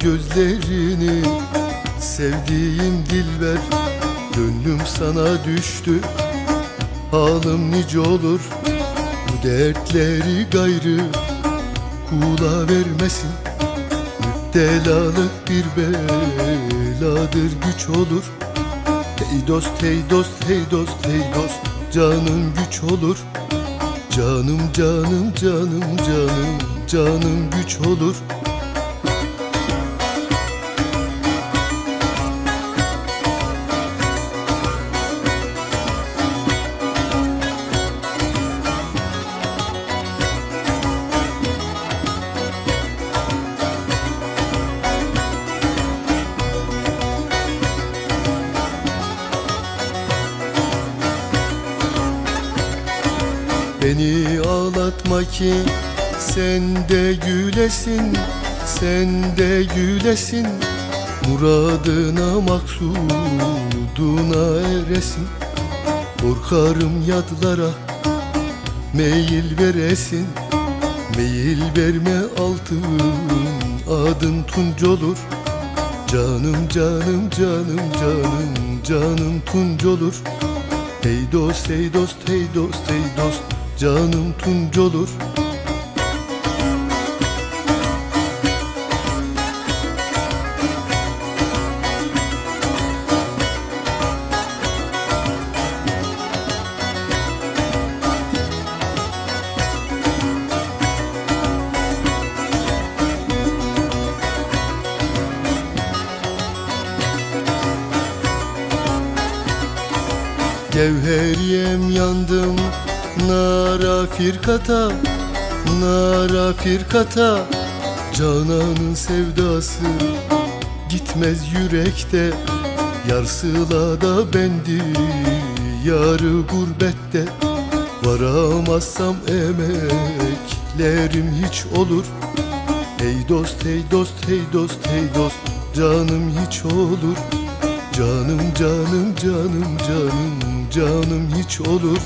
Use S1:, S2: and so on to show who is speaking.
S1: gözlerini Sevdiğim dilber Gönlüm sana düştü. Halim nice olur Bu dertleri gayrı Kula vermesin. Müptelalık bir beladır güç olur. Hey dost hey dost hey dost hey dost Canım güç olur. Canım canım canım canım Canım güç olur Beni ağlatma ki sen de gülesin Sen de gülesin. Muradına maksuduna eresin. Korkarım yadlara Meyil veresin. Meyil verme altın Adın tunç olur. Canım canım canım canım Canım tunç olur Hey dost hey dost hey dost hey dost. Canım tunç olur Gevheriyem yandım Nara firkata Nara firkata. Cananın sevdası Gitmez yürekte Yar sılada bendi Yarı gurbette. Varamazsam emeklerim hiç olur. Hey dost hey dost hey dost hey dost Canım hiç olur Canım canım canım canım canım hiç olur